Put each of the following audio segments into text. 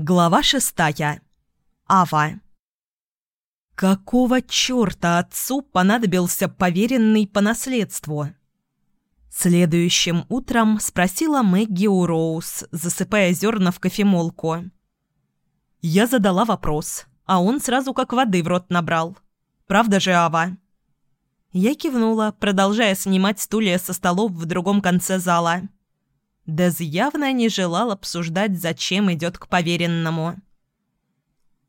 Глава шестая. Ава. Какого черта отцу понадобился поверенный по наследству? Следующим утром спросила Мэгги у Роуз, засыпая зерна в кофемолку. Я задала вопрос, а он сразу как воды в рот набрал. Правда же, Ава? Я кивнула, продолжая снимать стулья со столов в другом конце зала. Дез явно не желал обсуждать, зачем идет к поверенному.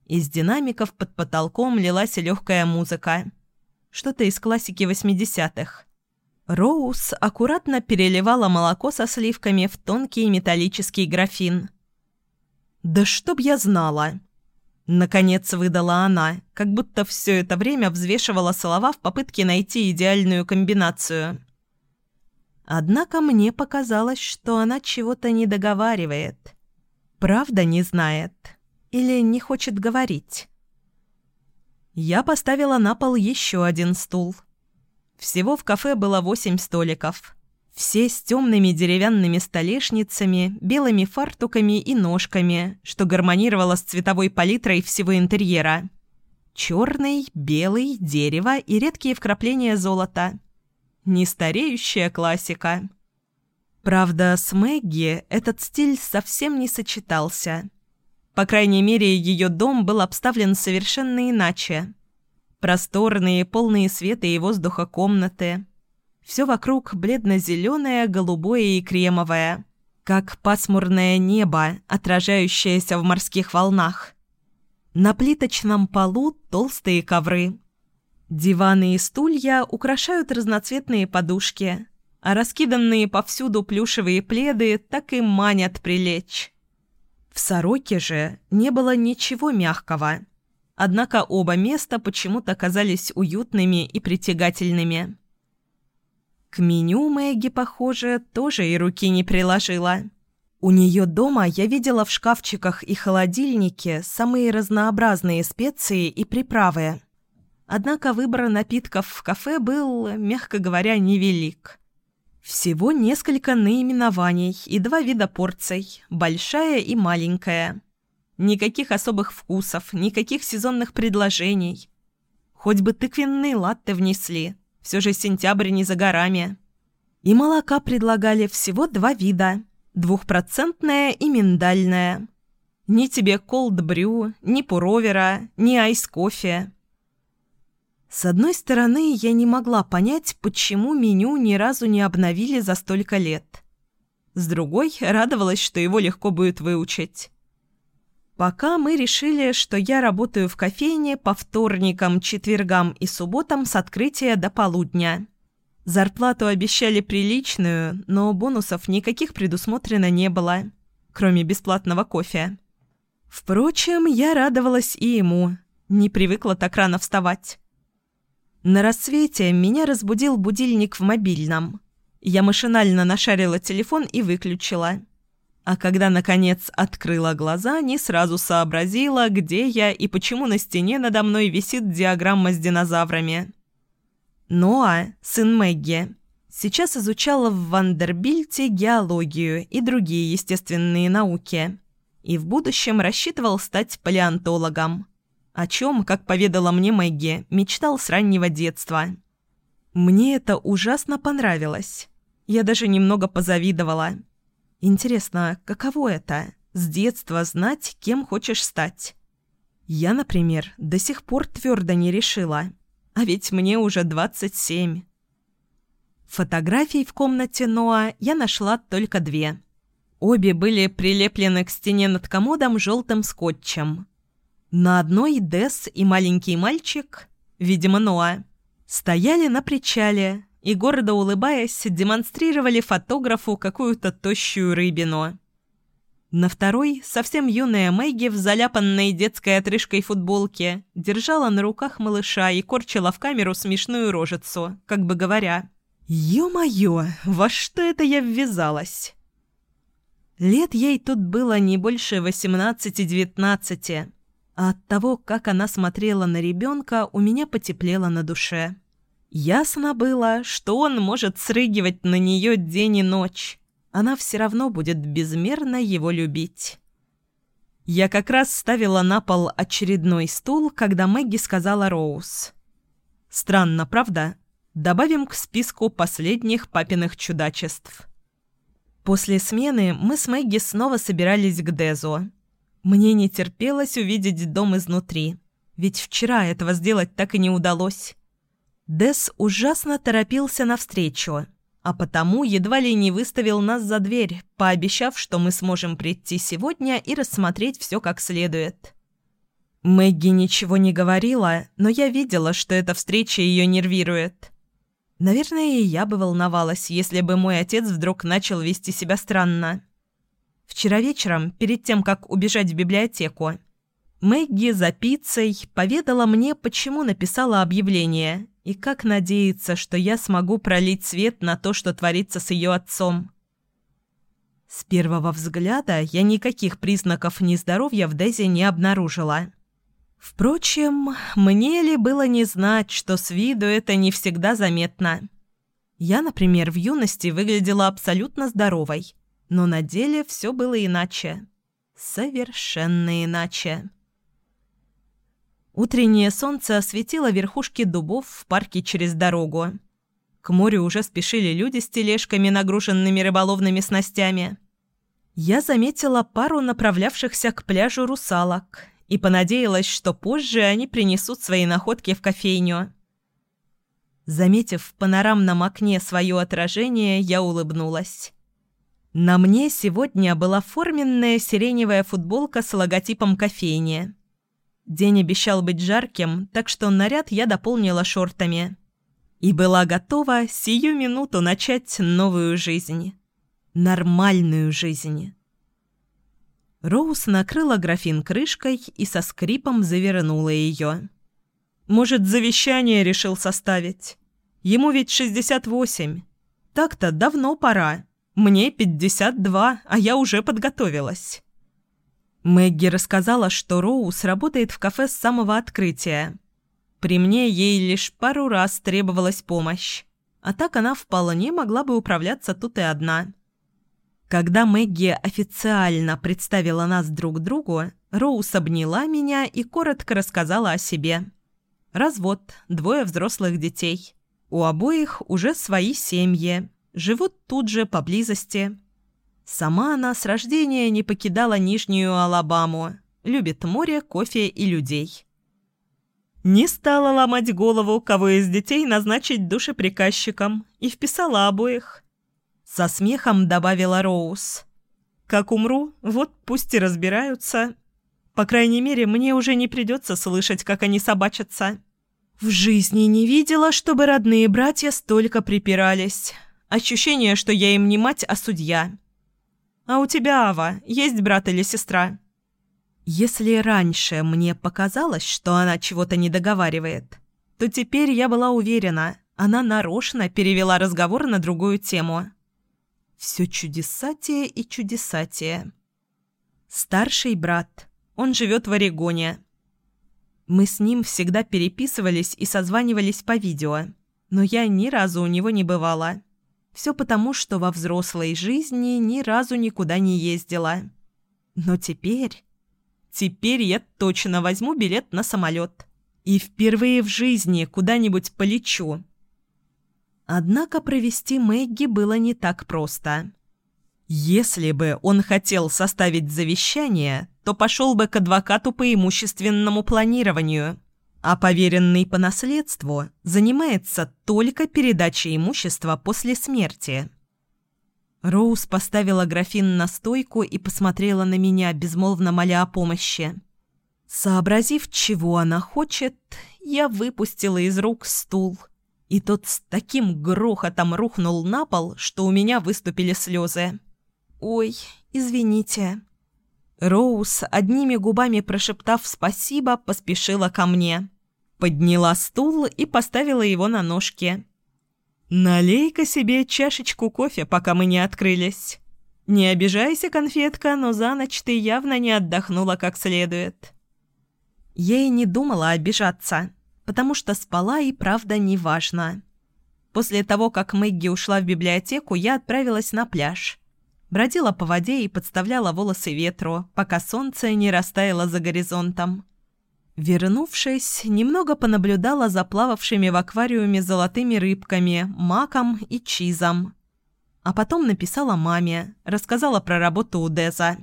Из динамиков под потолком лилась легкая музыка. Что-то из классики 80-х. Роуз аккуратно переливала молоко со сливками в тонкий металлический графин. «Да чтоб я знала!» Наконец выдала она, как будто все это время взвешивала слова в попытке найти идеальную комбинацию. Однако мне показалось, что она чего-то не договаривает. Правда не знает или не хочет говорить. Я поставила на пол еще один стул. Всего в кафе было восемь столиков. Все с темными деревянными столешницами, белыми фартуками и ножками, что гармонировало с цветовой палитрой всего интерьера. Черный, белый, дерево и редкие вкрапления золота – Нестареющая классика. Правда, с Мэгги этот стиль совсем не сочетался. По крайней мере, ее дом был обставлен совершенно иначе. Просторные, полные света и воздуха комнаты. Все вокруг бледно-зеленое, голубое и кремовое. Как пасмурное небо, отражающееся в морских волнах. На плиточном полу толстые ковры – Диваны и стулья украшают разноцветные подушки, а раскиданные повсюду плюшевые пледы так и манят прилечь. В сороке же не было ничего мягкого, однако оба места почему-то казались уютными и притягательными. К меню Мэгги, похоже, тоже и руки не приложила. У нее дома я видела в шкафчиках и холодильнике самые разнообразные специи и приправы – Однако выбор напитков в кафе был, мягко говоря, невелик. Всего несколько наименований и два вида порций – большая и маленькая. Никаких особых вкусов, никаких сезонных предложений. Хоть бы тыквенные латте внесли, все же сентябрь не за горами. И молока предлагали всего два вида – двухпроцентное и миндальное. Ни тебе колд-брю, ни пуровера, ни айс-кофе – с одной стороны, я не могла понять, почему меню ни разу не обновили за столько лет. С другой, радовалась, что его легко будет выучить. Пока мы решили, что я работаю в кофейне по вторникам, четвергам и субботам с открытия до полудня. Зарплату обещали приличную, но бонусов никаких предусмотрено не было, кроме бесплатного кофе. Впрочем, я радовалась и ему, не привыкла так рано вставать. На рассвете меня разбудил будильник в мобильном. Я машинально нашарила телефон и выключила. А когда, наконец, открыла глаза, не сразу сообразила, где я и почему на стене надо мной висит диаграмма с динозаврами. Ноа, сын Мэгги, сейчас изучала в Вандербильте геологию и другие естественные науки. И в будущем рассчитывал стать палеонтологом о чем, как поведала мне Мэгги, мечтал с раннего детства. Мне это ужасно понравилось. Я даже немного позавидовала. Интересно, каково это – с детства знать, кем хочешь стать? Я, например, до сих пор твердо не решила. А ведь мне уже 27. Фотографий в комнате Ноа я нашла только две. Обе были прилеплены к стене над комодом желтым скотчем. На одной Дес и маленький мальчик, видимо, Ноа, стояли на причале и, гордо улыбаясь, демонстрировали фотографу какую-то тощую рыбину. На второй совсем юная Мэгги в заляпанной детской отрыжкой футболке держала на руках малыша и корчила в камеру смешную рожицу, как бы говоря «Ё-моё, во что это я ввязалась?» Лет ей тут было не больше восемнадцати-девятнадцати, а от того, как она смотрела на ребенка, у меня потеплело на душе. Ясно было, что он может срыгивать на нее день и ночь. Она все равно будет безмерно его любить. Я как раз ставила на пол очередной стул, когда Мэгги сказала Роуз. «Странно, правда? Добавим к списку последних папиных чудачеств». После смены мы с Мэгги снова собирались к Дезу. Мне не терпелось увидеть дом изнутри, ведь вчера этого сделать так и не удалось. Дез ужасно торопился навстречу – а потому едва ли не выставил нас за дверь, пообещав, что мы сможем прийти сегодня и рассмотреть все как следует. Мэгги ничего не говорила, но я видела, что эта встреча ее нервирует. Наверное, и я бы волновалась, если бы мой отец вдруг начал вести себя странно. Вчера вечером, перед тем, как убежать в библиотеку, Мэгги за пиццей поведала мне, почему написала объявление и как надеяться, что я смогу пролить свет на то, что творится с ее отцом. С первого взгляда я никаких признаков нездоровья в Дезе не обнаружила. Впрочем, мне ли было не знать, что с виду это не всегда заметно. Я, например, в юности выглядела абсолютно здоровой, но на деле все было иначе. Совершенно иначе. Утреннее солнце осветило верхушки дубов в парке через дорогу. К морю уже спешили люди с тележками, нагруженными рыболовными снастями. Я заметила пару направлявшихся к пляжу русалок и понадеялась, что позже они принесут свои находки в кофейню. Заметив в панорамном окне свое отражение, я улыбнулась. На мне сегодня была форменная сиреневая футболка с логотипом кофейни – День обещал быть жарким, так что наряд я дополнила шортами. И была готова сию минуту начать новую жизнь. Нормальную жизнь. Роуз накрыла графин крышкой и со скрипом завернула ее. «Может, завещание решил составить? Ему ведь 68. Так-то давно пора. Мне 52, а я уже подготовилась». Мэгги рассказала, что Роуз работает в кафе с самого открытия. При мне ей лишь пару раз требовалась помощь, а так она вполне могла бы управляться тут и одна. Когда Мэгги официально представила нас друг другу, Роуз обняла меня и коротко рассказала о себе. Развод, двое взрослых детей. У обоих уже свои семьи, живут тут же поблизости – Сама она с рождения не покидала Нижнюю Алабаму, любит море, кофе и людей. Не стала ломать голову, кого из детей назначить душеприказчиком, и вписала обоих. Со смехом добавила Роуз. «Как умру, вот пусть и разбираются. По крайней мере, мне уже не придется слышать, как они собачатся». В жизни не видела, чтобы родные братья столько припирались. Ощущение, что я им не мать, а судья. «А у тебя, Ава, есть брат или сестра?» Если раньше мне показалось, что она чего-то не договаривает, то теперь я была уверена, она нарочно перевела разговор на другую тему. Все чудесатие и чудесатие. Старший брат. Он живет в Орегоне. Мы с ним всегда переписывались и созванивались по видео, но я ни разу у него не бывала. Все потому, что во взрослой жизни ни разу никуда не ездила. Но теперь... Теперь я точно возьму билет на самолет. И впервые в жизни куда-нибудь полечу. Однако провести Мэгги было не так просто. Если бы он хотел составить завещание, то пошел бы к адвокату по имущественному планированию – а поверенный по наследству занимается только передачей имущества после смерти. Роуз поставила графин на стойку и посмотрела на меня, безмолвно моля о помощи. Сообразив, чего она хочет, я выпустила из рук стул, и тот с таким грохотом рухнул на пол, что у меня выступили слезы. «Ой, извините», Роуз, одними губами прошептав «спасибо», поспешила ко мне. Подняла стул и поставила его на ножки. «Налей-ка себе чашечку кофе, пока мы не открылись. Не обижайся, конфетка, но за ночь ты явно не отдохнула как следует». Я и не думала обижаться, потому что спала и правда неважно. После того, как Мэгги ушла в библиотеку, я отправилась на пляж – Бродила по воде и подставляла волосы ветру, пока солнце не растаяло за горизонтом. Вернувшись, немного понаблюдала за плававшими в аквариуме золотыми рыбками, маком и чизом. А потом написала маме, рассказала про работу у Деза.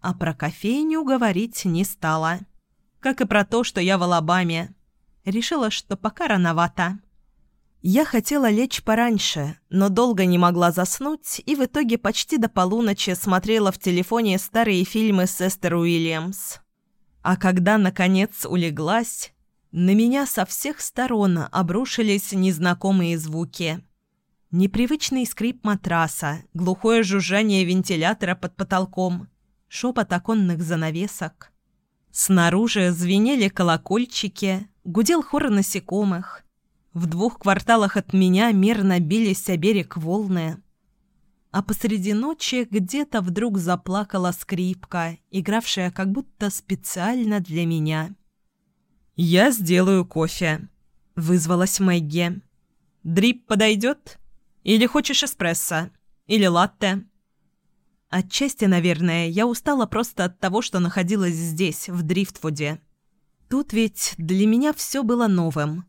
А про кофейню говорить не стала. Как и про то, что я в Алабаме. Решила, что пока рановато. Я хотела лечь пораньше, но долго не могла заснуть и в итоге почти до полуночи смотрела в телефоне старые фильмы с Эстер Уильямс. А когда, наконец, улеглась, на меня со всех сторон обрушились незнакомые звуки. Непривычный скрип матраса, глухое жужжание вентилятора под потолком, шепот оконных занавесок. Снаружи звенели колокольчики, гудел хор насекомых. В двух кварталах от меня мерно бились о берег волны а посреди ночи где-то вдруг заплакала скрипка, игравшая как будто специально для меня. «Я сделаю кофе», — вызвалась Мэгги. «Дрип подойдет? Или хочешь эспрессо? Или латте?» Отчасти, наверное, я устала просто от того, что находилась здесь, в Дрифтвуде. Тут ведь для меня все было новым.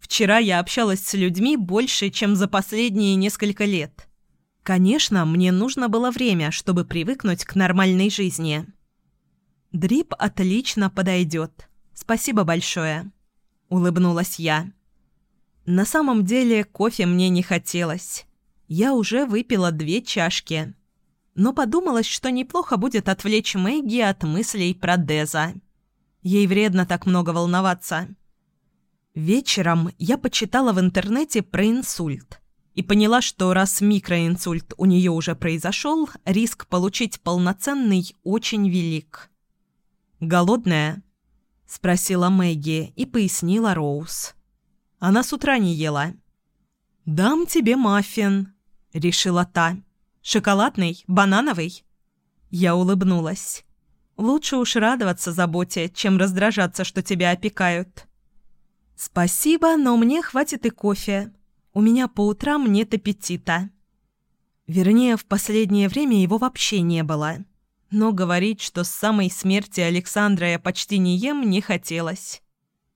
Вчера я общалась с людьми больше, чем за последние несколько лет — Конечно, мне нужно было время, чтобы привыкнуть к нормальной жизни. Дрип отлично подойдет. Спасибо большое. Улыбнулась я. На самом деле кофе мне не хотелось. Я уже выпила две чашки. Но подумалось, что неплохо будет отвлечь Мэгги от мыслей про Деза. Ей вредно так много волноваться. Вечером я почитала в интернете про инсульт и поняла, что раз микроинсульт у нее уже произошел, риск получить полноценный очень велик. «Голодная?» – спросила Мэгги и пояснила Роуз. Она с утра не ела. «Дам тебе маффин», – решила та. «Шоколадный? Банановый?» Я улыбнулась. «Лучше уж радоваться заботе, чем раздражаться, что тебя опекают». «Спасибо, но мне хватит и кофе», у меня по утрам нет аппетита. Вернее, в последнее время его вообще не было. Но говорить, что с самой смерти Александра я почти не ем, не хотелось.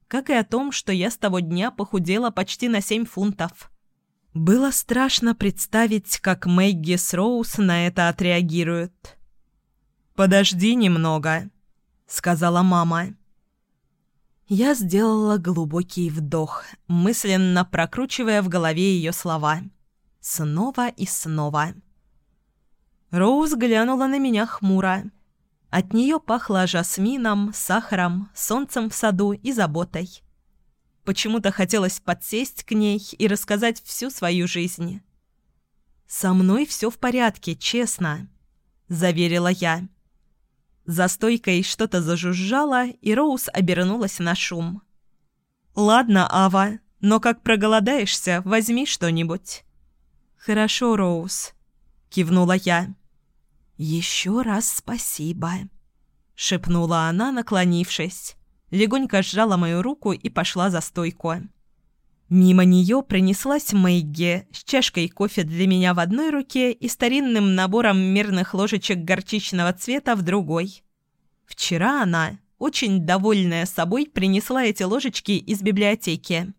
Как и о том, что я с того дня похудела почти на 7 фунтов. Было страшно представить, как Мэгги с Роуз на это отреагируют. «Подожди немного», — сказала мама. Я сделала глубокий вдох, мысленно прокручивая в голове ее слова. Снова и снова. Роуз глянула на меня хмуро. От нее пахло жасмином, сахаром, солнцем в саду и заботой. Почему-то хотелось подсесть к ней и рассказать всю свою жизнь. «Со мной все в порядке, честно», — заверила я. За стойкой что-то зажужжало, и Роуз обернулась на шум. «Ладно, Ава, но как проголодаешься, возьми что-нибудь». «Хорошо, Роуз», — кивнула я. «Еще раз спасибо», — шепнула она, наклонившись. Легонько сжала мою руку и пошла за стойку. Мимо нее пронеслась Мэгги с чашкой кофе для меня в одной руке и старинным набором мерных ложечек горчичного цвета в другой. Вчера она, очень довольная собой, принесла эти ложечки из библиотеки.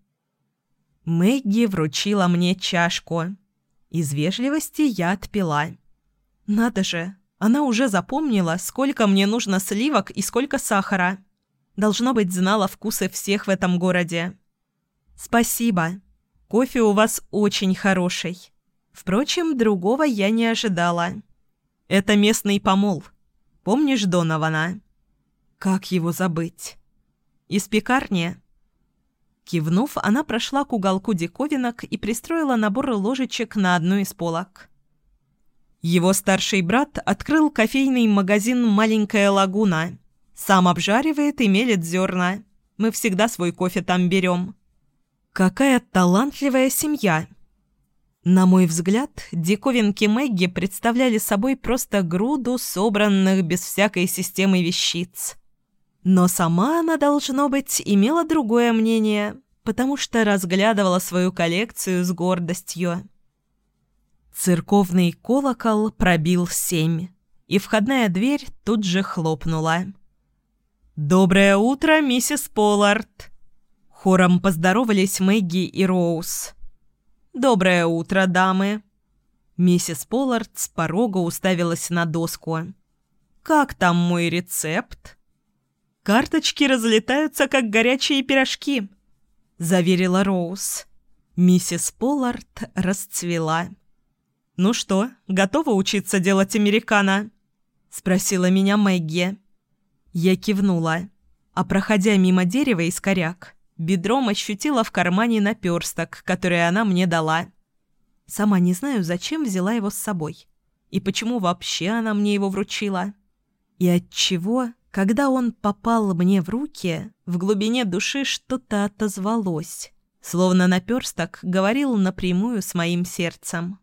Мэгги вручила мне чашку. Из вежливости я отпила. Надо же, она уже запомнила, сколько мне нужно сливок и сколько сахара. Должно быть, знала вкусы всех в этом городе. «Спасибо. Кофе у вас очень хороший. Впрочем, другого я не ожидала. Это местный помол. Помнишь Донована?» «Как его забыть?» «Из пекарни?» Кивнув, она прошла к уголку диковинок и пристроила набор ложечек на одну из полок. Его старший брат открыл кофейный магазин «Маленькая лагуна». Сам обжаривает и мелет зерна. Мы всегда свой кофе там берем. Какая талантливая семья! На мой взгляд, диковинки Мэгги представляли собой просто груду собранных без всякой системы вещиц. Но сама она, должно быть, имела другое мнение, потому что разглядывала свою коллекцию с гордостью. Церковный колокол пробил семь, и входная дверь тут же хлопнула. «Доброе утро, миссис Поллард!» Хором поздоровались Мэгги и Роуз. «Доброе утро, дамы!» Миссис Поллард с порога уставилась на доску. «Как там мой рецепт?» «Карточки разлетаются, как горячие пирожки», — заверила Роуз. Миссис Поллард расцвела. «Ну что, готова учиться делать американо?» — спросила меня Мэгги. Я кивнула, а проходя мимо дерева из коряк, бедром ощутила в кармане наперсток, который она мне дала. Сама не знаю, зачем взяла его с собой. И почему вообще она мне его вручила. И отчего, когда он попал мне в руки, в глубине души что-то отозвалось, словно наперсток говорил напрямую с моим сердцем.